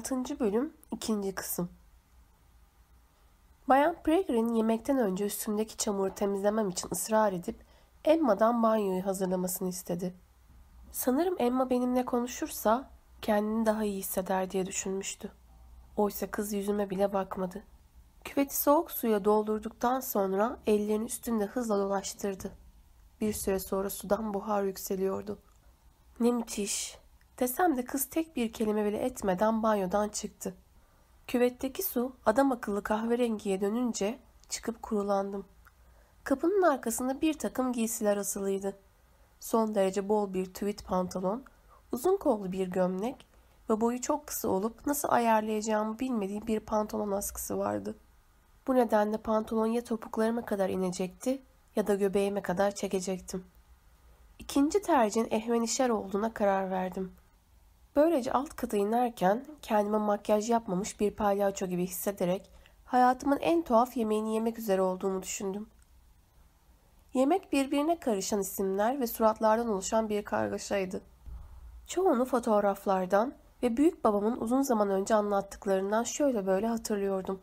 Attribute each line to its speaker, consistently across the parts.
Speaker 1: 6. Bölüm 2. Kısım Bayan Pregrin yemekten önce üstümdeki çamuru temizlemem için ısrar edip Emma'dan banyoyu hazırlamasını istedi. Sanırım Emma benimle konuşursa kendini daha iyi hisseder diye düşünmüştü. Oysa kız yüzüme bile bakmadı. Küveti soğuk suya doldurduktan sonra ellerini üstünde hızla dolaştırdı. Bir süre sonra sudan buhar yükseliyordu. Ne müthiş. Desem de kız tek bir kelime bile etmeden banyodan çıktı. Küvetteki su adam akıllı kahverengiye dönünce çıkıp kurulandım. Kapının arkasında bir takım giysiler asılıydı. Son derece bol bir tweed pantolon, uzun kollu bir gömlek ve boyu çok kısa olup nasıl ayarlayacağımı bilmediğim bir pantolon askısı vardı. Bu nedenle pantolon ya topuklarıma kadar inecekti ya da göbeğime kadar çekecektim. İkinci tercihin ehvenişer olduğuna karar verdim. Böylece alt kata inerken kendime makyaj yapmamış bir palyaço gibi hissederek hayatımın en tuhaf yemeğini yemek üzere olduğumu düşündüm. Yemek birbirine karışan isimler ve suratlardan oluşan bir kargaşaydı. Çoğunu fotoğraflardan ve büyük babamın uzun zaman önce anlattıklarından şöyle böyle hatırlıyordum.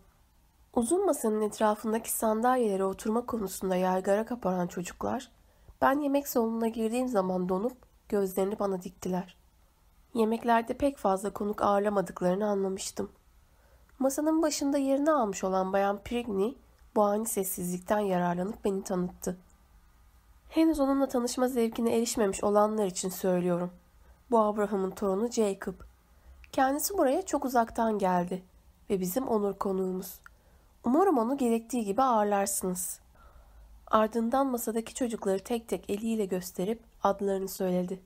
Speaker 1: Uzun masanın etrafındaki sandalyelere oturma konusunda yaygara kaparan çocuklar, ben yemek salonuna girdiğim zaman donup gözlerini bana diktiler. Yemeklerde pek fazla konuk ağırlamadıklarını anlamıştım. Masanın başında yerini almış olan Bayan Prigny bu ani sessizlikten yararlanıp beni tanıttı. Henüz onunla tanışma zevkine erişmemiş olanlar için söylüyorum. Bu Abraham'ın torunu Jacob. Kendisi buraya çok uzaktan geldi ve bizim onur konuğumuz. Umarım onu gerektiği gibi ağırlarsınız. Ardından masadaki çocukları tek tek eliyle gösterip adlarını söyledi.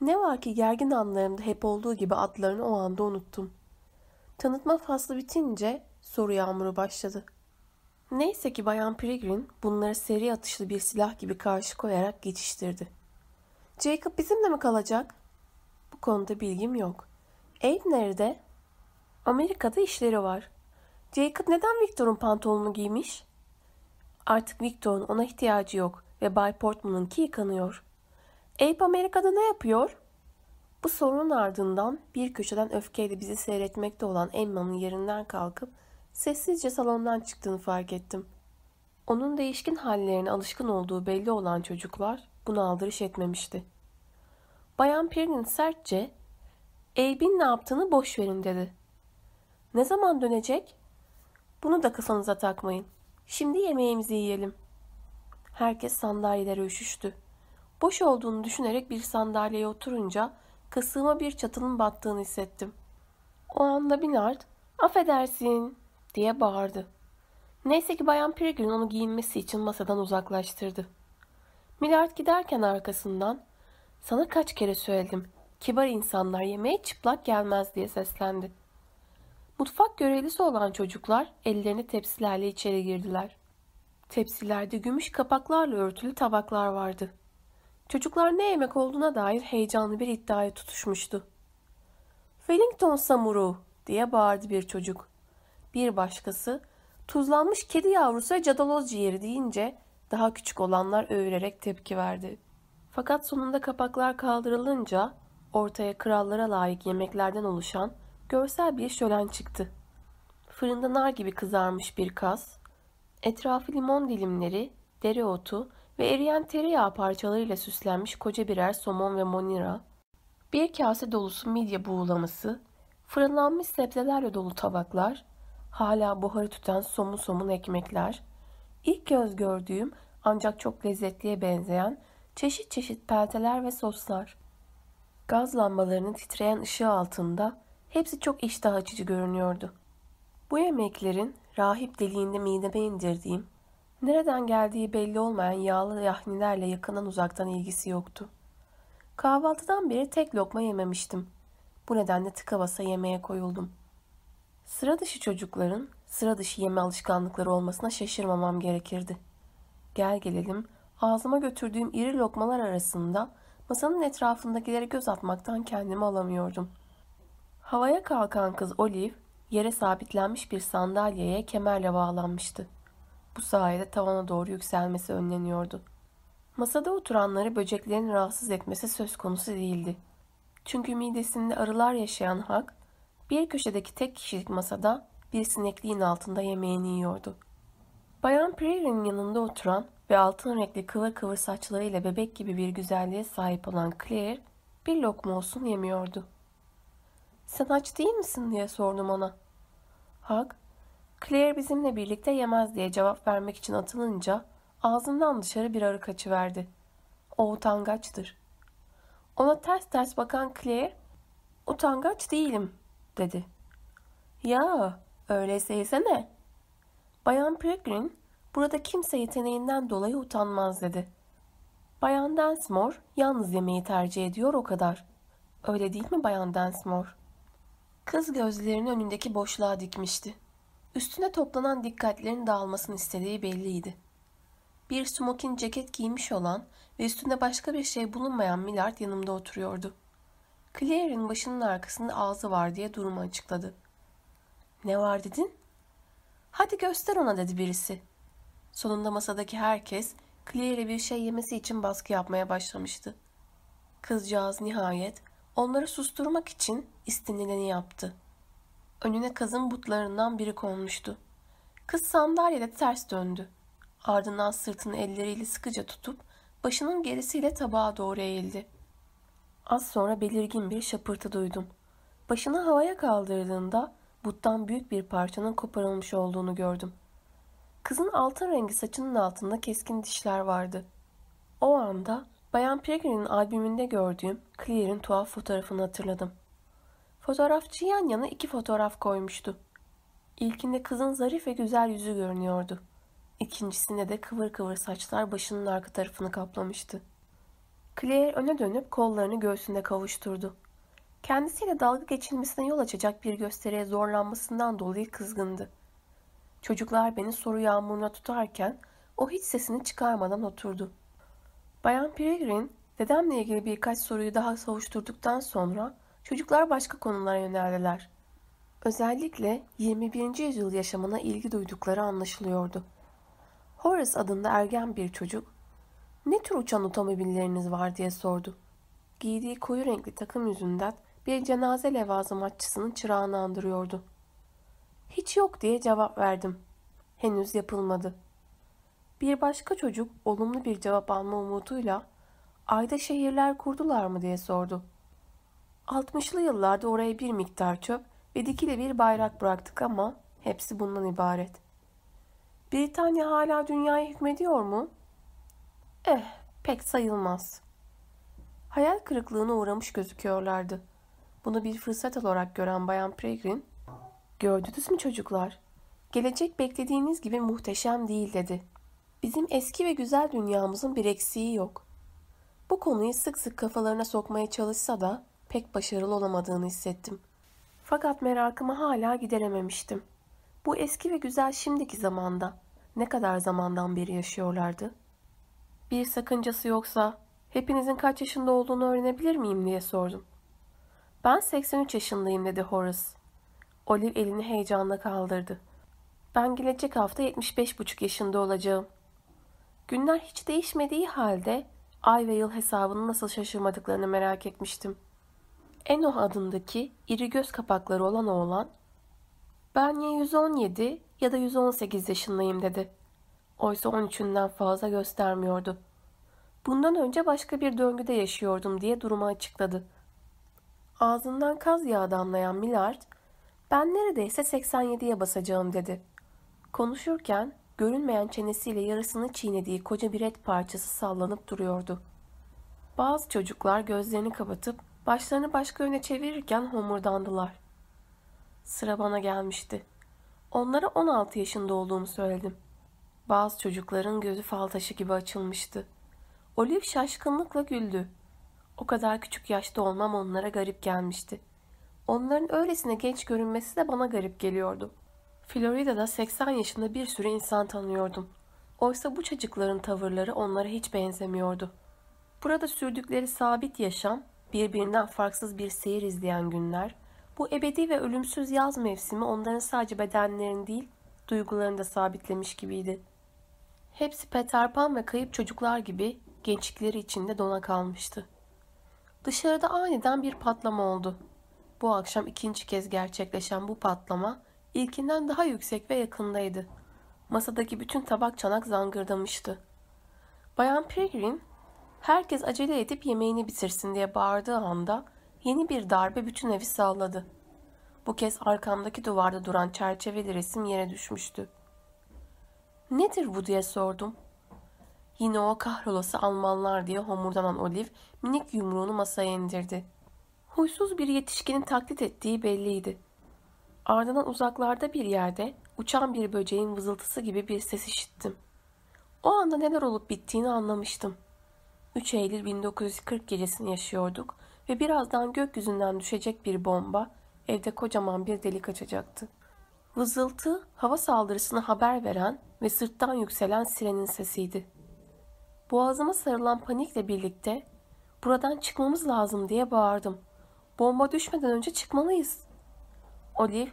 Speaker 1: Ne var ki gergin anlarımda hep olduğu gibi adlarını o anda unuttum. Tanıtma faslı bitince soru yağmuru başladı. Neyse ki Bayan Peregrine bunları seri atışlı bir silah gibi karşı koyarak geçiştirdi. Jacob bizimle mi kalacak? Bu konuda bilgim yok. Abe nerede? Amerika'da işleri var. Jacob neden Victor'un pantolonunu giymiş? Artık Victor'un ona ihtiyacı yok ve Bay Portman'ınki yıkanıyor. Abe Amerika'da ne yapıyor? Bu sorunun ardından bir köşeden öfkeyle bizi seyretmekte olan Emma'nın yerinden kalkıp sessizce salondan çıktığını fark ettim. Onun değişkin hallerine alışkın olduğu belli olan çocuklar buna aldırış etmemişti. Bayan Pirnin sertçe Abe'in ne yaptığını boş verin dedi. Ne zaman dönecek? Bunu da kafanıza takmayın. Şimdi yemeğimizi yiyelim. Herkes sandalyelere üşüştü. Boş olduğunu düşünerek bir sandalyeye oturunca kasığıma bir çatının battığını hissettim. O anda Binard, affedersin diye bağırdı. Neyse ki Bayan Peregrine onu giyinmesi için masadan uzaklaştırdı. Millard giderken arkasından, sana kaç kere söyledim, kibar insanlar yemeğe çıplak gelmez diye seslendi. Mutfak görevlisi olan çocuklar ellerini tepsilerle içeri girdiler. Tepsilerde gümüş kapaklarla örtülü tabaklar vardı. Çocuklar ne yemek olduğuna dair heyecanlı bir iddiaya tutuşmuştu. Wellington samuru diye bağırdı bir çocuk. Bir başkası tuzlanmış kedi yavrusu ve cadaloz ciğeri deyince daha küçük olanlar övülerek tepki verdi. Fakat sonunda kapaklar kaldırılınca ortaya krallara layık yemeklerden oluşan görsel bir şölen çıktı. Fırında nar gibi kızarmış bir kas, etrafı limon dilimleri, dereotu ve eriyen tereyağı parçalarıyla süslenmiş koca birer somon ve monira, bir kase dolusu midye buğulaması, fırınlanmış sebzelerle dolu tabaklar, hala buharı tüten somun somun ekmekler, ilk göz gördüğüm ancak çok lezzetliye benzeyen çeşit çeşit pelteler ve soslar. Gaz lambalarının titreyen ışığı altında hepsi çok iştah açıcı görünüyordu. Bu yemeklerin rahip deliğinde mideme indirdiğim Nereden geldiği belli olmayan yağlı yahnilerle yakından uzaktan ilgisi yoktu. Kahvaltıdan beri tek lokma yememiştim. Bu nedenle tıka basa yemeğe koyuldum. Sıra dışı çocukların sıra dışı yeme alışkanlıkları olmasına şaşırmamam gerekirdi. Gel gelelim ağzıma götürdüğüm iri lokmalar arasında masanın etrafındakilere göz atmaktan kendimi alamıyordum. Havaya kalkan kız Olive yere sabitlenmiş bir sandalyeye kemerle bağlanmıştı. Bu sayede tavana doğru yükselmesi önleniyordu. Masada oturanları böceklerin rahatsız etmesi söz konusu değildi. Çünkü midesinde arılar yaşayan Hak, Bir köşedeki tek kişilik masada bir sinekliğin altında yemeğini yiyordu. Bayan Prairie'nin yanında oturan ve altın renkli kıvır kıvır saçlarıyla bebek gibi bir güzelliğe sahip olan Claire bir lokma olsun yemiyordu. Sen aç değil misin diye sordum ona. Hak, Claire bizimle birlikte yemez diye cevap vermek için atılınca ağzından dışarı bir arı kaçıverdi. O utangaçtır. Ona ters ters bakan Claire, utangaç değilim dedi. Ya öyleyse yesene. Bayan Peregrine burada kimse yeteneğinden dolayı utanmaz dedi. Bayan Densmore yalnız yemeği tercih ediyor o kadar. Öyle değil mi Bayan Densmore? Kız gözlerini önündeki boşluğa dikmişti. Üstüne toplanan dikkatlerin dağılmasını istediği belliydi. Bir smokin ceket giymiş olan ve üstünde başka bir şey bulunmayan Millard yanımda oturuyordu. Claire'in başının arkasında ağzı var diye durumu açıkladı. Ne var dedin? Hadi göster ona dedi birisi. Sonunda masadaki herkes Claire'e bir şey yemesi için baskı yapmaya başlamıştı. Kızcağız nihayet onları susturmak için istenileni yaptı. Önüne kazın butlarından biri konmuştu. Kız sandalyede ters döndü. Ardından sırtını elleriyle sıkıca tutup başının gerisiyle tabağa doğru eğildi. Az sonra belirgin bir şapırtı duydum. Başını havaya kaldırdığında buttan büyük bir parçanın koparılmış olduğunu gördüm. Kızın altın rengi saçının altında keskin dişler vardı. O anda Bayan Pregrin'in albümünde gördüğüm Claire'in tuhaf fotoğrafını hatırladım. Fotoğrafçı yan yana iki fotoğraf koymuştu. İlkinde kızın zarif ve güzel yüzü görünüyordu. İkincisinde de kıvır kıvır saçlar başının arka tarafını kaplamıştı. Claire öne dönüp kollarını göğsünde kavuşturdu. Kendisiyle dalga geçilmesine yol açacak bir gösteriye zorlanmasından dolayı kızgındı. Çocuklar beni soru yağmuruna tutarken o hiç sesini çıkarmadan oturdu. Bayan Peregrine dedemle ilgili birkaç soruyu daha savuşturduktan sonra çocuklar başka konulara yöneldiler. Özellikle 21. yüzyıl yaşamına ilgi duydukları anlaşılıyordu. Horace adında ergen bir çocuk, ''Ne tür uçan otomobilleriniz var?'' diye sordu. Giydiği koyu renkli takım yüzünden bir cenaze levazımatçısının çırağını andırıyordu. ''Hiç yok'' diye cevap verdim. Henüz yapılmadı. Bir başka çocuk olumlu bir cevap alma umuduyla ''Ayda şehirler kurdular mı?'' diye sordu. 60'lı yıllarda oraya bir miktar çöp ve dikili bir bayrak bıraktık ama hepsi bundan ibaret.'' Britanya hala dünyaya hükmediyor mu? Eh, pek sayılmaz. Hayal kırıklığına uğramış gözüküyorlardı. Bunu bir fırsat olarak gören Bayan Pregrin, ''Gördünüz mü çocuklar? Gelecek beklediğiniz gibi muhteşem değil.'' dedi. ''Bizim eski ve güzel dünyamızın bir eksiği yok.'' Bu konuyu sık sık kafalarına sokmaya çalışsa da pek başarılı olamadığını hissettim. Fakat merakımı hala giderememiştim.'' Bu eski ve güzel şimdiki zamanda ne kadar zamandan beri yaşıyorlardı? Bir sakıncası yoksa hepinizin kaç yaşında olduğunu öğrenebilir miyim diye sordum. Ben 83 yaşındayım dedi Horace. Olive elini heyecanla kaldırdı. Ben gelecek hafta 75,5 yaşında olacağım. Günler hiç değişmediği halde ay ve yıl hesabını nasıl şaşırmadıklarını merak etmiştim. Eno adındaki iri göz kapakları olan oğlan ben ya 117 ya da 118 yaşındayım dedi. Oysa 13'ünden fazla göstermiyordu. Bundan önce başka bir döngüde yaşıyordum diye durumu açıkladı. Ağzından kaz yağı damlayan Millard, ben neredeyse 87'ye basacağım dedi. Konuşurken görünmeyen çenesiyle yarısını çiğnediği koca bir et parçası sallanıp duruyordu. Bazı çocuklar gözlerini kapatıp başlarını başka yöne çevirirken homurdandılar. Sıra bana gelmişti. Onlara 16 yaşında olduğumu söyledim. Bazı çocukların gözü fal taşı gibi açılmıştı. Olive şaşkınlıkla güldü. O kadar küçük yaşta olmam onlara garip gelmişti. Onların öylesine genç görünmesi de bana garip geliyordu. Florida'da 80 yaşında bir sürü insan tanıyordum. Oysa bu çocukların tavırları onlara hiç benzemiyordu. Burada sürdükleri sabit yaşam, birbirinden farksız bir seyir izleyen günler, bu ebedi ve ölümsüz yaz mevsimi onların sadece bedenlerini değil, duygularını da sabitlemiş gibiydi. Hepsi Peter Pan ve kayıp çocuklar gibi gençlikleri içinde dona kalmıştı. Dışarıda aniden bir patlama oldu. bu akşam ikinci kez gerçekleşen bu patlama ilkinden daha yüksek ve yakındaydı. Masadaki bütün tabak çanak zangırdamıştı. Bayan Peregrine, herkes acele edip yemeğini bitirsin diye bağırdığı anda yeni bir darbe bütün evi salladı. Bu kez arkamdaki duvarda duran çerçeveli resim yere düşmüştü. Nedir bu diye sordum. Yine o kahrolası Almanlar diye homurdanan Olive minik yumruğunu masaya indirdi. Huysuz bir yetişkinin taklit ettiği belliydi. Ardından uzaklarda bir yerde uçan bir böceğin vızıltısı gibi bir ses işittim. O anda neler olup bittiğini anlamıştım. 3 Eylül 1940 gecesini yaşıyorduk ve birazdan gökyüzünden düşecek bir bomba evde kocaman bir delik açacaktı. Vızıltı hava saldırısını haber veren ve sırttan yükselen sirenin sesiydi. Boğazıma sarılan panikle birlikte buradan çıkmamız lazım diye bağırdım. Bomba düşmeden önce çıkmalıyız. Olive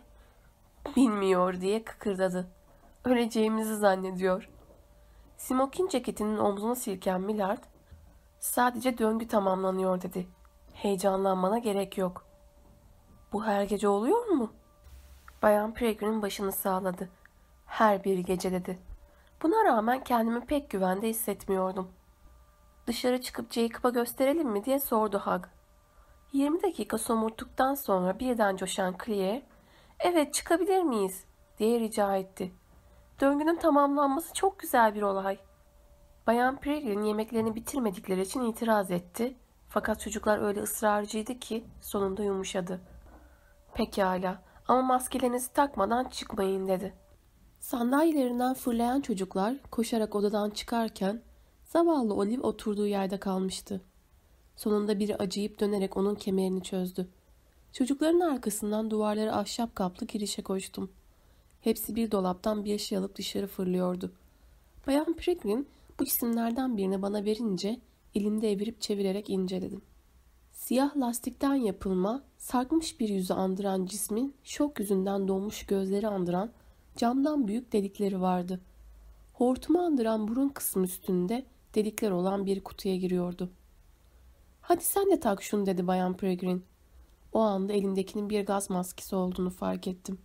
Speaker 1: bilmiyor diye kıkırdadı. Öleceğimizi zannediyor. Smokin ceketinin omzuna silken Millard sadece döngü tamamlanıyor dedi. Heyecanlanmana gerek yok. Bu her gece oluyor mu? Bayan Pregrin'in başını sağladı. Her bir gece dedi. Buna rağmen kendimi pek güvende hissetmiyordum. Dışarı çıkıp Jacob'a gösterelim mi diye sordu Hug. 20 dakika somurttuktan sonra birden coşan Claire, evet çıkabilir miyiz diye rica etti. Döngünün tamamlanması çok güzel bir olay. Bayan Peregrine yemeklerini bitirmedikleri için itiraz etti. Fakat çocuklar öyle ısrarcıydı ki sonunda yumuşadı. Pekala ama maskelerinizi takmadan çıkmayın dedi. Sandalyelerinden fırlayan çocuklar koşarak odadan çıkarken zavallı Olive oturduğu yerde kalmıştı. Sonunda biri acıyıp dönerek onun kemerini çözdü. Çocukların arkasından duvarları ahşap kaplı girişe koştum. Hepsi bir dolaptan bir şey alıp dışarı fırlıyordu. Bayan Peregrine bu isimlerden birini bana verince elinde evirip çevirerek inceledim. Siyah lastikten yapılma, sarkmış bir yüzü andıran cismin şok yüzünden donmuş gözleri andıran camdan büyük delikleri vardı. Hortumu andıran burun kısmı üstünde delikler olan bir kutuya giriyordu. Hadi sen de tak şunu dedi Bayan Peregrine. O anda elindekinin bir gaz maskesi olduğunu fark ettim.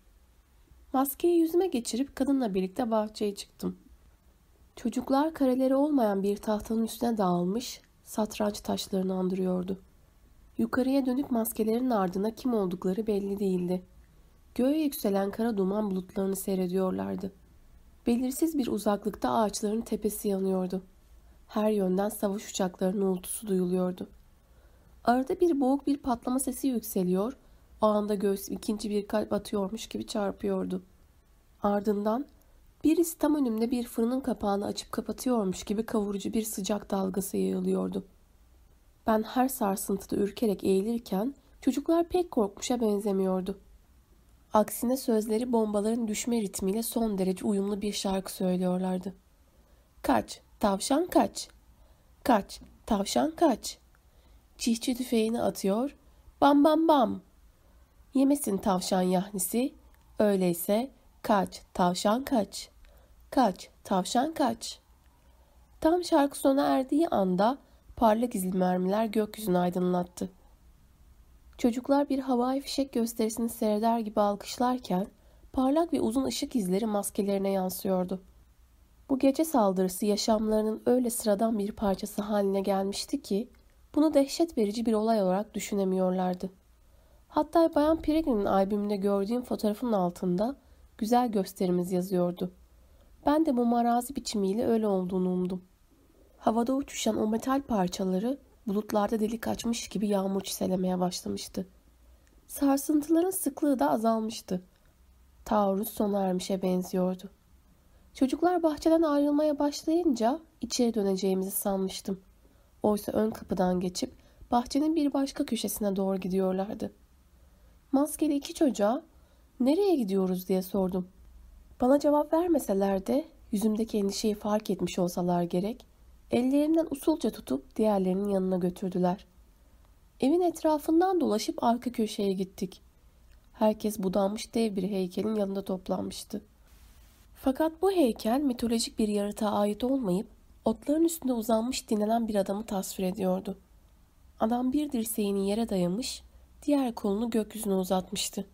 Speaker 1: Maskeyi yüzüme geçirip kadınla birlikte bahçeye çıktım. Çocuklar kareleri olmayan bir tahtanın üstüne dağılmış satranç taşlarını andırıyordu. Yukarıya dönük maskelerin ardına kim oldukları belli değildi. Göğe yükselen kara duman bulutlarını seyrediyorlardı. Belirsiz bir uzaklıkta ağaçların tepesi yanıyordu. Her yönden savaş uçaklarının uğultusu duyuluyordu. Arada bir boğuk bir patlama sesi yükseliyor, o anda göğüs ikinci bir kalp atıyormuş gibi çarpıyordu. Ardından birisi tam önümde bir fırının kapağını açıp kapatıyormuş gibi kavurucu bir sıcak dalgası yayılıyordu. Ben her sarsıntıda ürkerek eğilirken çocuklar pek korkmuşa benzemiyordu. Aksine sözleri bombaların düşme ritmiyle son derece uyumlu bir şarkı söylüyorlardı. Kaç, tavşan kaç. Kaç, tavşan kaç. Çiğçi tüfeğini atıyor. Bam bam bam. Yemesin tavşan yahnisi. Öyleyse kaç, tavşan kaç. Kaç, tavşan kaç. Tam şarkı sona erdiği anda parlak izli mermiler gökyüzünü aydınlattı. Çocuklar bir havai fişek gösterisini seyreder gibi alkışlarken parlak ve uzun ışık izleri maskelerine yansıyordu. Bu gece saldırısı yaşamlarının öyle sıradan bir parçası haline gelmişti ki bunu dehşet verici bir olay olarak düşünemiyorlardı. Hatta Bayan Peregrine'in albümünde gördüğüm fotoğrafın altında güzel gösterimiz yazıyordu. Ben de bu marazi biçimiyle öyle olduğunu umdum. Havada uçuşan o metal parçaları bulutlarda delik açmış gibi yağmur çiselemeye başlamıştı. Sarsıntıların sıklığı da azalmıştı. Taarruz sona ermişe benziyordu. Çocuklar bahçeden ayrılmaya başlayınca içeri döneceğimizi sanmıştım. Oysa ön kapıdan geçip bahçenin bir başka köşesine doğru gidiyorlardı. Maskeli iki çocuğa nereye gidiyoruz diye sordum. Bana cevap vermeseler de yüzümdeki endişeyi fark etmiş olsalar gerek Ellerinden usulca tutup diğerlerinin yanına götürdüler. Evin etrafından dolaşıp arka köşeye gittik. Herkes budanmış dev bir heykelin yanında toplanmıştı. Fakat bu heykel mitolojik bir yaratığa ait olmayıp otların üstünde uzanmış dinlenen bir adamı tasvir ediyordu. Adam bir dirseğini yere dayamış, diğer kolunu gökyüzüne uzatmıştı.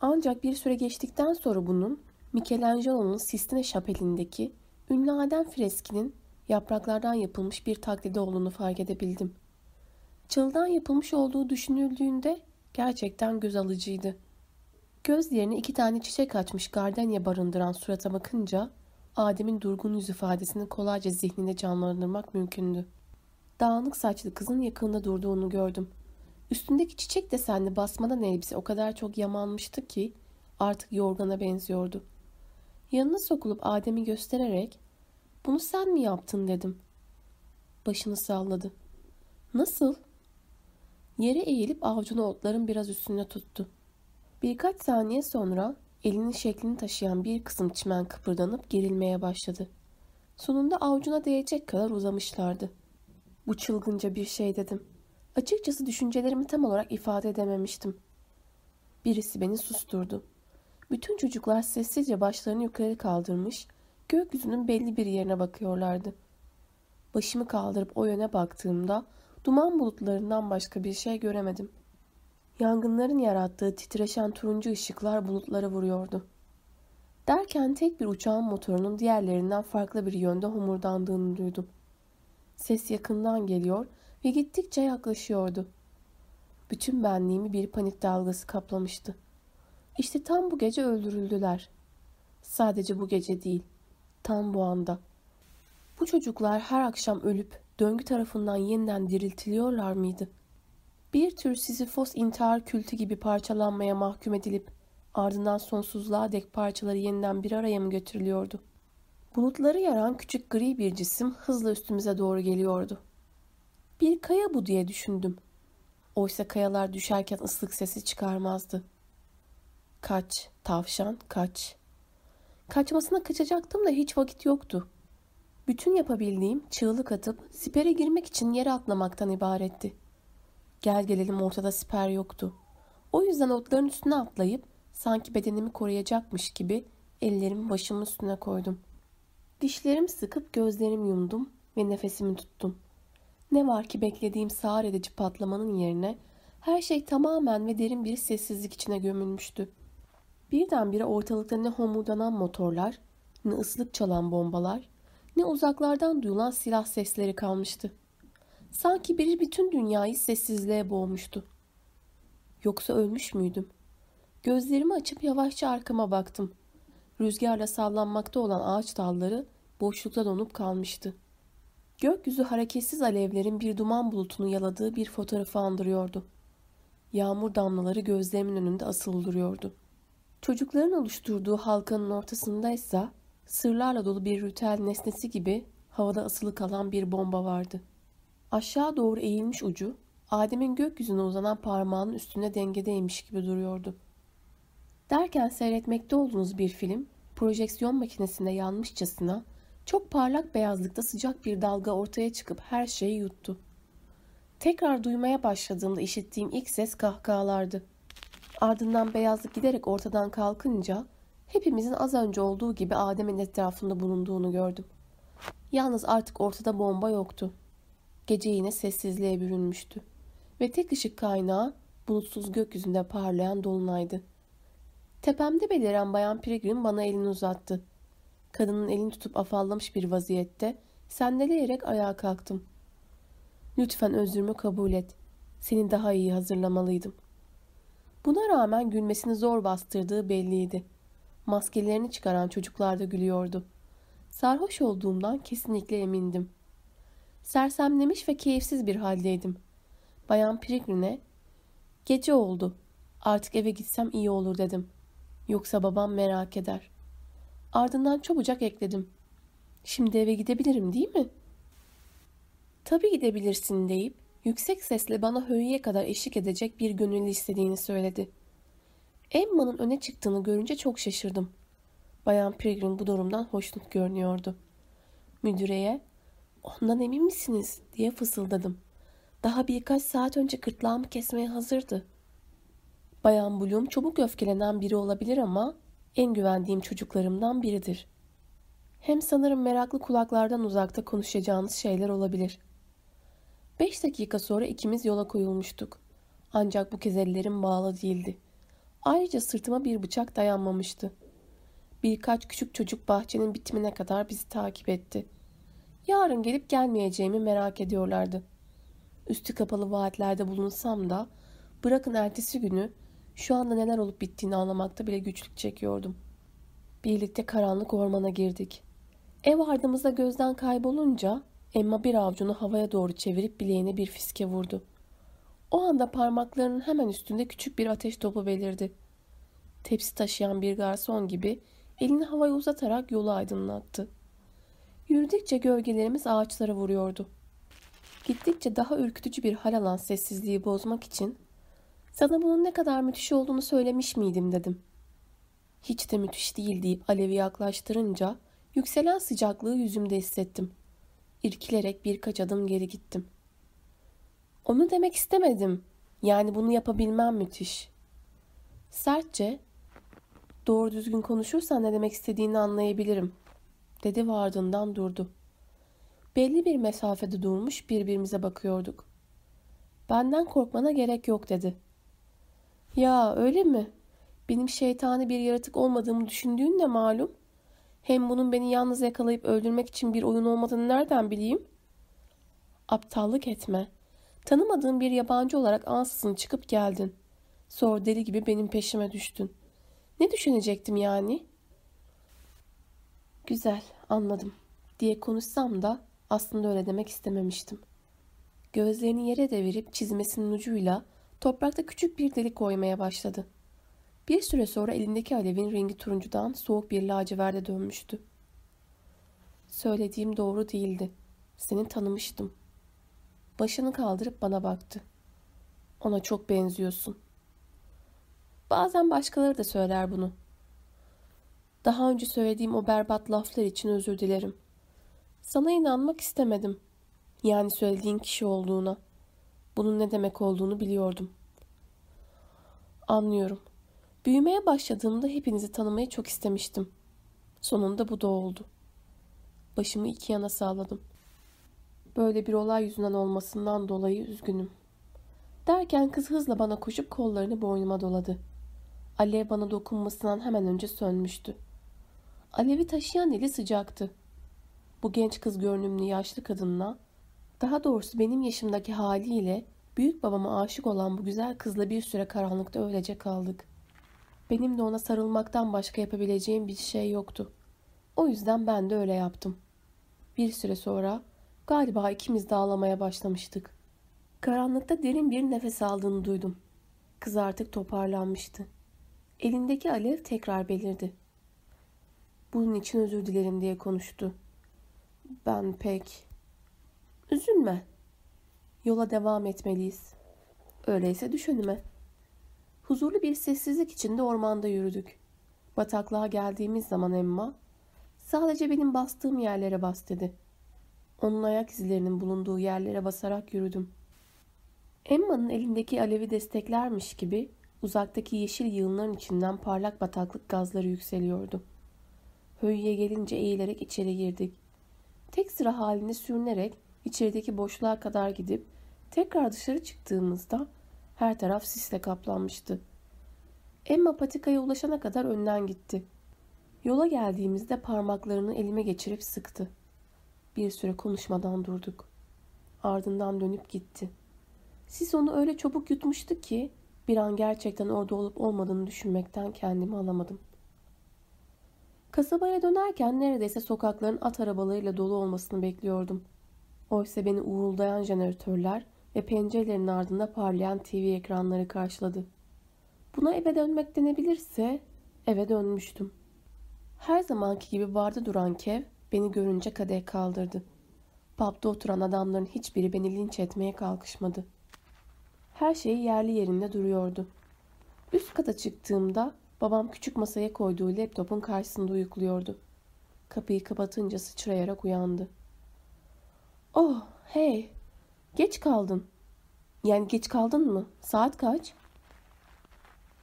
Speaker 1: Ancak bir süre geçtikten sonra bunun Michelangelo'nun Sistine Şapeli'ndeki ünlü Adem freskinin yapraklardan yapılmış bir taklidi olduğunu fark edebildim. Çalıdan yapılmış olduğu düşünüldüğünde gerçekten göz alıcıydı. Göz yerine iki tane çiçek açmış gardenya barındıran surata bakınca Adem'in durgun yüz ifadesini kolayca zihninde canlandırmak mümkündü. Dağınık saçlı kızın yakında durduğunu gördüm. Üstündeki çiçek desenli basmadan elbise o kadar çok yamanmıştı ki artık yorgana benziyordu. Yanına sokulup Adem'i göstererek bunu sen mi yaptın dedim. Başını salladı. Nasıl? Yere eğilip avucunu otların biraz üstüne tuttu. Birkaç saniye sonra elinin şeklini taşıyan bir kısım çimen kıpırdanıp gerilmeye başladı. Sonunda avucuna değecek kadar uzamışlardı. Bu çılgınca bir şey dedim. Açıkçası düşüncelerimi tam olarak ifade edememiştim. Birisi beni susturdu. Bütün çocuklar sessizce başlarını yukarı kaldırmış, gökyüzünün belli bir yerine bakıyorlardı. Başımı kaldırıp o yöne baktığımda duman bulutlarından başka bir şey göremedim. Yangınların yarattığı titreşen turuncu ışıklar bulutlara vuruyordu. Derken tek bir uçağın motorunun diğerlerinden farklı bir yönde homurdandığını duydum. Ses yakından geliyor ve gittikçe yaklaşıyordu. Bütün benliğimi bir panik dalgası kaplamıştı. İşte tam bu gece öldürüldüler. Sadece bu gece değil, tam bu anda. Bu çocuklar her akşam ölüp döngü tarafından yeniden diriltiliyorlar mıydı? Bir tür Sizifos intihar kültü gibi parçalanmaya mahkum edilip ardından sonsuzluğa dek parçaları yeniden bir araya mı götürülüyordu? Bulutları yaran küçük gri bir cisim hızla üstümüze doğru geliyordu. Bir kaya bu diye düşündüm. Oysa kayalar düşerken ıslık sesi çıkarmazdı. Kaç, tavşan, kaç. Kaçmasına kaçacaktım da hiç vakit yoktu. Bütün yapabildiğim çığlık atıp sipere girmek için yere atlamaktan ibaretti. Gel gelelim ortada siper yoktu. O yüzden otların üstüne atlayıp sanki bedenimi koruyacakmış gibi ellerimi başımın üstüne koydum. Dişlerimi sıkıp gözlerimi yumdum ve nefesimi tuttum. Ne var ki beklediğim sağır edici patlamanın yerine her şey tamamen ve derin bir sessizlik içine gömülmüştü. Birdenbire ortalıkta ne homurdanan motorlar, ne ıslık çalan bombalar, ne uzaklardan duyulan silah sesleri kalmıştı. Sanki biri bütün dünyayı sessizliğe boğmuştu. Yoksa ölmüş müydüm? Gözlerimi açıp yavaşça arkama baktım. Rüzgarla sallanmakta olan ağaç dalları boşlukta donup kalmıştı. Gökyüzü hareketsiz alevlerin bir duman bulutunu yaladığı bir fotoğrafı andırıyordu. Yağmur damlaları gözlerimin önünde asılı duruyordu. Çocukların oluşturduğu halkanın ortasındaysa sırlarla dolu bir ritüel nesnesi gibi havada asılı kalan bir bomba vardı. Aşağı doğru eğilmiş ucu Adem'in gökyüzüne uzanan parmağının üstünde dengedeymiş gibi duruyordu. Derken seyretmekte olduğunuz bir film projeksiyon makinesinde yanmışçasına çok parlak beyazlıkta sıcak bir dalga ortaya çıkıp her şeyi yuttu. Tekrar duymaya başladığımda işittiğim ilk ses kahkahalardı. Ardından beyazlık giderek ortadan kalkınca hepimizin az önce olduğu gibi Adem'in etrafında bulunduğunu gördüm. Yalnız artık ortada bomba yoktu. Gece yine sessizliğe bürünmüştü. Ve tek ışık kaynağı bulutsuz gökyüzünde parlayan dolunaydı. Tepemde beliren bayan Pilgrim bana elini uzattı. Kadının elini tutup afallamış bir vaziyette sendeleyerek ayağa kalktım. Lütfen özrümü kabul et. Seni daha iyi hazırlamalıydım. Buna rağmen gülmesini zor bastırdığı belliydi. Maskelerini çıkaran çocuklar da gülüyordu. Sarhoş olduğumdan kesinlikle emindim. Sersemlemiş ve keyifsiz bir haldeydim. Bayan Prigrin'e gece oldu. Artık eve gitsem iyi olur dedim. Yoksa babam merak eder. Ardından çabucak ekledim. Şimdi eve gidebilirim değil mi? Tabii gidebilirsin deyip yüksek sesle bana höyüye kadar eşlik edecek bir gönüllü istediğini söyledi. Emma'nın öne çıktığını görünce çok şaşırdım. Bayan Pilgrim bu durumdan hoşnut görünüyordu. Müdüreye, ondan emin misiniz diye fısıldadım. Daha birkaç saat önce gırtlağımı kesmeye hazırdı. Bayan Bloom çabuk öfkelenen biri olabilir ama en güvendiğim çocuklarımdan biridir. Hem sanırım meraklı kulaklardan uzakta konuşacağınız şeyler olabilir. Beş dakika sonra ikimiz yola koyulmuştuk. Ancak bu kez ellerim bağlı değildi. Ayrıca sırtıma bir bıçak dayanmamıştı. Birkaç küçük çocuk bahçenin bitimine kadar bizi takip etti. Yarın gelip gelmeyeceğimi merak ediyorlardı. Üstü kapalı vaatlerde bulunsam da bırakın ertesi günü şu anda neler olup bittiğini anlamakta bile güçlük çekiyordum. Birlikte karanlık ormana girdik. Ev ardımızda gözden kaybolunca Emma bir avucunu havaya doğru çevirip bileğine bir fiske vurdu. O anda parmaklarının hemen üstünde küçük bir ateş topu belirdi. Tepsi taşıyan bir garson gibi elini havaya uzatarak yolu aydınlattı. Yürüdükçe gölgelerimiz ağaçlara vuruyordu. Gittikçe daha ürkütücü bir hal alan sessizliği bozmak için sana bunun ne kadar müthiş olduğunu söylemiş miydim dedim. Hiç de müthiş değil deyip Alev'i yaklaştırınca yükselen sıcaklığı yüzümde hissettim. İrkilerek birkaç adım geri gittim. Onu demek istemedim. Yani bunu yapabilmem müthiş. Sertçe, doğru düzgün konuşursan ne demek istediğini anlayabilirim, dedi ve ardından durdu. Belli bir mesafede durmuş birbirimize bakıyorduk. Benden korkmana gerek yok dedi. Ya öyle mi? Benim şeytani bir yaratık olmadığımı düşündüğün ne malum? Hem bunun beni yalnız yakalayıp öldürmek için bir oyun olmadığını nereden bileyim? Aptallık etme. Tanımadığın bir yabancı olarak ansızın çıkıp geldin. Sonra deli gibi benim peşime düştün. Ne düşünecektim yani? Güzel, anladım diye konuşsam da aslında öyle demek istememiştim. Gözlerini yere devirip çizmesinin ucuyla toprakta küçük bir delik koymaya başladı. Bir süre sonra elindeki alevin rengi turuncudan soğuk bir laciverde dönmüştü. Söylediğim doğru değildi. Seni tanımıştım. Başını kaldırıp bana baktı. Ona çok benziyorsun. Bazen başkaları da söyler bunu. Daha önce söylediğim o berbat laflar için özür dilerim. Sana inanmak istemedim. Yani söylediğin kişi olduğuna. Bunun ne demek olduğunu biliyordum. Anlıyorum. Büyümeye başladığımda hepinizi tanımayı çok istemiştim. Sonunda bu da oldu. Başımı iki yana sağladım. Böyle bir olay yüzünden olmasından dolayı üzgünüm. Derken kız hızla bana koşup kollarını boynuma doladı. Alev bana dokunmasından hemen önce sönmüştü. Alevi taşıyan eli sıcaktı. Bu genç kız görünümlü yaşlı kadınla, daha doğrusu benim yaşımdaki haliyle büyük babama aşık olan bu güzel kızla bir süre karanlıkta öylece kaldık. Benim de ona sarılmaktan başka yapabileceğim bir şey yoktu. O yüzden ben de öyle yaptım. Bir süre sonra galiba ikimiz de ağlamaya başlamıştık. Karanlıkta derin bir nefes aldığını duydum. Kız artık toparlanmıştı. Elindeki alev tekrar belirdi. Bunun için özür dilerim diye konuştu. Ben pek... Üzülme. Yola devam etmeliyiz. Öyleyse düş önüme. Huzurlu bir sessizlik içinde ormanda yürüdük. Bataklığa geldiğimiz zaman Emma, sadece benim bastığım yerlere bas dedi. Onun ayak izlerinin bulunduğu yerlere basarak yürüdüm. Emma'nın elindeki alevi desteklermiş gibi uzaktaki yeşil yığınların içinden parlak bataklık gazları yükseliyordu. Höyüye gelince eğilerek içeri girdik. Tek sıra halinde sürünerek içerideki boşluğa kadar gidip tekrar dışarı çıktığımızda her taraf sisle kaplanmıştı. Emma patikaya ulaşana kadar önden gitti. Yola geldiğimizde parmaklarını elime geçirip sıktı. Bir süre konuşmadan durduk. Ardından dönüp gitti. Sis onu öyle çabuk yutmuştu ki bir an gerçekten orada olup olmadığını düşünmekten kendimi alamadım. Kasabaya dönerken neredeyse sokakların at arabalarıyla dolu olmasını bekliyordum. Oysa beni uğuldayan jeneratörler ve pencerelerin ardında parlayan TV ekranları karşıladı. Buna eve dönmek denebilirse eve dönmüştüm. Her zamanki gibi barda duran Kev beni görünce kadeh kaldırdı. Pub'da oturan adamların hiçbiri beni linç etmeye kalkışmadı. Her şey yerli yerinde duruyordu. Üst kata çıktığımda babam küçük masaya koyduğu laptopun karşısında uyukluyordu. Kapıyı kapatınca sıçrayarak uyandı. Oh hey geç kaldın. Yani geç kaldın mı? Saat kaç?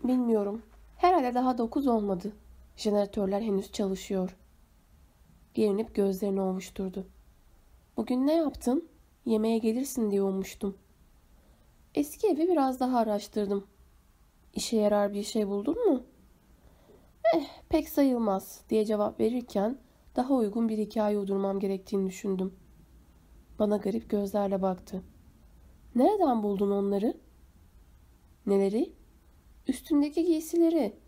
Speaker 1: Bilmiyorum. Herhalde daha dokuz olmadı. Jeneratörler henüz çalışıyor. Gerinip gözlerini ovuşturdu. Bugün ne yaptın? Yemeğe gelirsin diye ummuştum. Eski evi biraz daha araştırdım. İşe yarar bir şey buldun mu? Eh pek sayılmaz diye cevap verirken daha uygun bir hikaye uydurmam gerektiğini düşündüm. Bana garip gözlerle baktı. Nereden buldun onları? Neleri? Üstündeki giysileri.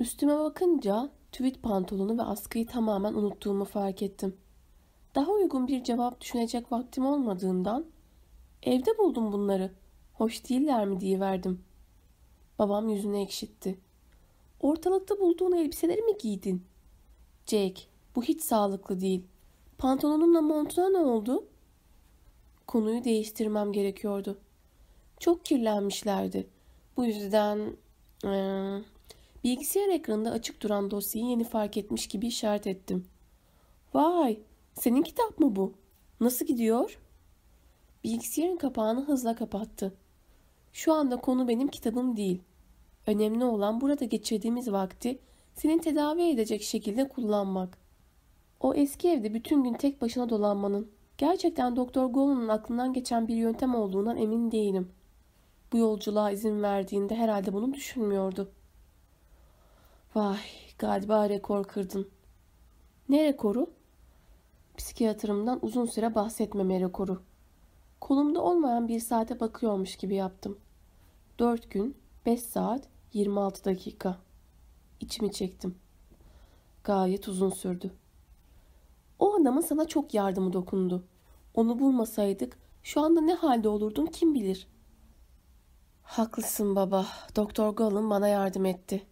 Speaker 1: Üstüme bakınca tüvit pantolonu ve askıyı tamamen unuttuğumu fark ettim. Daha uygun bir cevap düşünecek vaktim olmadığından evde buldum bunları. Hoş değiller mi diye verdim. Babam yüzünü ekşitti. Ortalıkta bulduğun elbiseleri mi giydin? Jake, bu hiç sağlıklı değil. Pantolonumla montuna ne oldu? Konuyu değiştirmem gerekiyordu. Çok kirlenmişlerdi. Bu yüzden ee, bilgisayar ekranında açık duran dosyayı yeni fark etmiş gibi işaret ettim. Vay, senin kitap mı bu? Nasıl gidiyor? Bilgisayarın kapağını hızla kapattı. Şu anda konu benim kitabım değil. Önemli olan burada geçirdiğimiz vakti senin tedavi edecek şekilde kullanmak. O eski evde bütün gün tek başına dolanmanın gerçekten Doktor Golan'ın aklından geçen bir yöntem olduğundan emin değilim. Bu yolculuğa izin verdiğinde herhalde bunu düşünmüyordu. Vay galiba rekor kırdın. Ne rekoru? Psikiyatrımdan uzun süre bahsetmeme rekoru. Kolumda olmayan bir saate bakıyormuş gibi yaptım. Dört gün, beş saat, yirmi altı dakika. İçimi çektim. Gayet uzun sürdü. Adamın sana çok yardımı dokundu. Onu bulmasaydık şu anda ne halde olurdun kim bilir. Haklısın baba. Doktor Gall'ın bana yardım etti.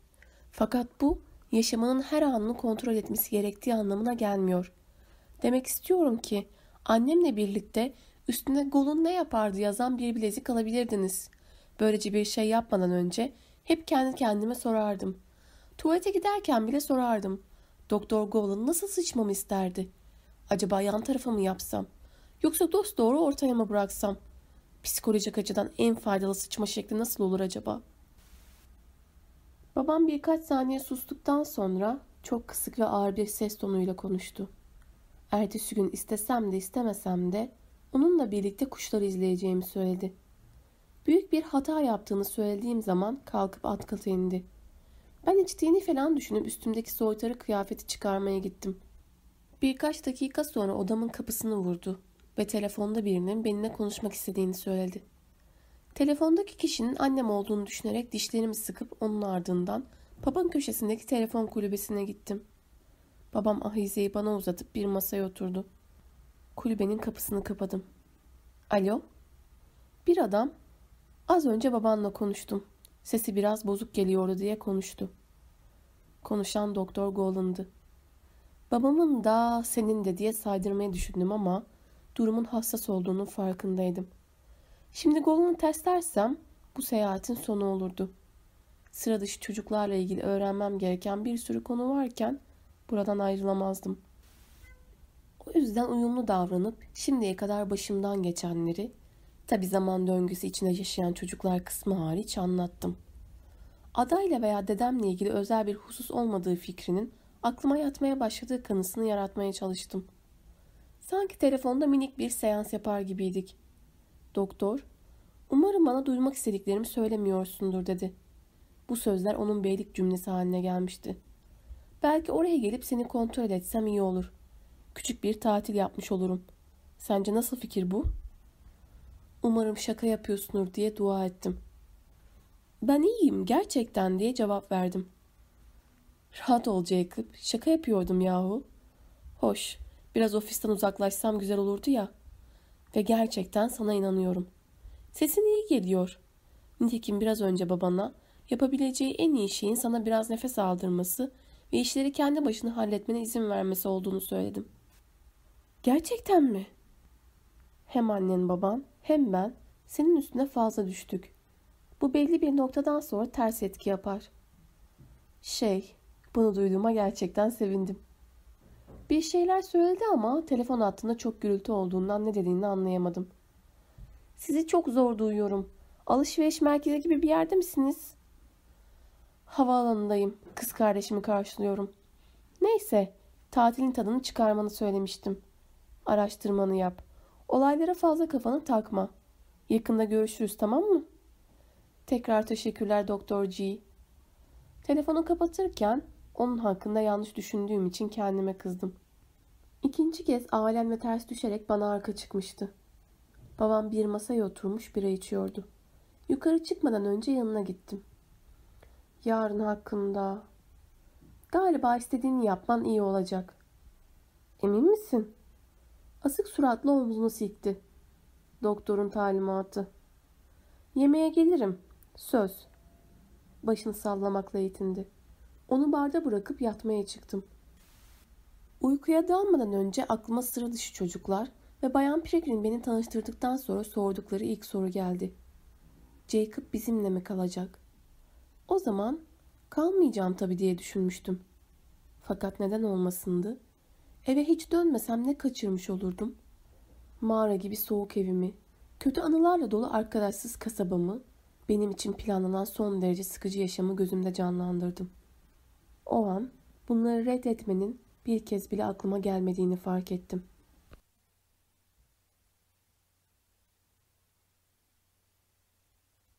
Speaker 1: Fakat bu yaşamının her anını kontrol etmesi gerektiği anlamına gelmiyor. Demek istiyorum ki annemle birlikte üstüne Gol'un ne yapardı yazan bir bilezik alabilirdiniz. Böylece bir şey yapmadan önce hep kendi kendime sorardım. Tuvalete giderken bile sorardım. Doktor Gol'un nasıl sıçmamı isterdi? Acaba yan tarafa mı yapsam? Yoksa dost doğru ortaya mı bıraksam? Psikolojik açıdan en faydalı sıçma şekli nasıl olur acaba? Babam birkaç saniye sustuktan sonra çok kısık ve ağır bir ses tonuyla konuştu. Ertesi gün istesem de istemesem de onunla birlikte kuşları izleyeceğimi söyledi. Büyük bir hata yaptığını söylediğim zaman kalkıp at katı indi. Ben içtiğini falan düşünüp üstümdeki soytarı kıyafeti çıkarmaya gittim. Birkaç dakika sonra odamın kapısını vurdu ve telefonda birinin benimle konuşmak istediğini söyledi. Telefondaki kişinin annem olduğunu düşünerek dişlerimi sıkıp onun ardından papın köşesindeki telefon kulübesine gittim. Babam ahizeyi bana uzatıp bir masaya oturdu. Kulübenin kapısını kapadım. Alo? Bir adam, az önce babanla konuştum. Sesi biraz bozuk geliyordu diye konuştu. Konuşan Doktor Golan'dı. Babamın da senin de diye saydırmayı düşündüm ama durumun hassas olduğunun farkındaydım. Şimdi Golan'ı terslersem bu seyahatin sonu olurdu. Sıra dışı çocuklarla ilgili öğrenmem gereken bir sürü konu varken buradan ayrılamazdım. O yüzden uyumlu davranıp şimdiye kadar başımdan geçenleri, tabi zaman döngüsü içinde yaşayan çocuklar kısmı hariç anlattım. Adayla veya dedemle ilgili özel bir husus olmadığı fikrinin aklıma yatmaya başladığı kanısını yaratmaya çalıştım. Sanki telefonda minik bir seans yapar gibiydik. Doktor, umarım bana duymak istediklerimi söylemiyorsundur dedi. Bu sözler onun beylik cümlesi haline gelmişti. Belki oraya gelip seni kontrol etsem iyi olur. Küçük bir tatil yapmış olurum. Sence nasıl fikir bu? Umarım şaka yapıyorsundur diye dua ettim. Ben iyiyim gerçekten diye cevap verdim. Rahat ol Jacob. Şaka yapıyordum yahu. Hoş. Biraz ofisten uzaklaşsam güzel olurdu ya. Ve gerçekten sana inanıyorum. Sesin iyi geliyor. Nitekim biraz önce babana yapabileceği en iyi şeyin sana biraz nefes aldırması ve işleri kendi başına halletmene izin vermesi olduğunu söyledim. Gerçekten mi? Hem annen baban hem ben senin üstüne fazla düştük. Bu belli bir noktadan sonra ters etki yapar. Şey, bunu duyduğuma gerçekten sevindim. Bir şeyler söyledi ama telefon hattında çok gürültü olduğundan ne dediğini anlayamadım. Sizi çok zor duyuyorum. Alışveriş merkezi gibi bir yerde misiniz? Havaalanındayım. Kız kardeşimi karşılıyorum. Neyse, tatilin tadını çıkarmanı söylemiştim. Araştırmanı yap. Olaylara fazla kafanı takma. Yakında görüşürüz tamam mı? Tekrar teşekkürler Doktor G. Telefonu kapatırken onun hakkında yanlış düşündüğüm için kendime kızdım. İkinci kez alemle ters düşerek bana arka çıkmıştı. Babam bir masaya oturmuş bira içiyordu. Yukarı çıkmadan önce yanına gittim. Yarın hakkında... Galiba istediğini yapman iyi olacak. Emin misin? Asık suratlı omzunu silkti. Doktorun talimatı. Yemeğe gelirim. Söz. Başını sallamakla yetindi. Onu barda bırakıp yatmaya çıktım. Uykuya dalmadan önce aklıma sıra dışı çocuklar ve Bayan Peregrine beni tanıştırdıktan sonra sordukları ilk soru geldi. Jacob bizimle mi kalacak? O zaman kalmayacağım tabii diye düşünmüştüm. Fakat neden olmasındı? Eve hiç dönmesem ne kaçırmış olurdum? Mağara gibi soğuk evimi, kötü anılarla dolu arkadaşsız kasabamı, benim için planlanan son derece sıkıcı yaşamı gözümde canlandırdım. O an bunları reddetmenin bir kez bile aklıma gelmediğini fark ettim.''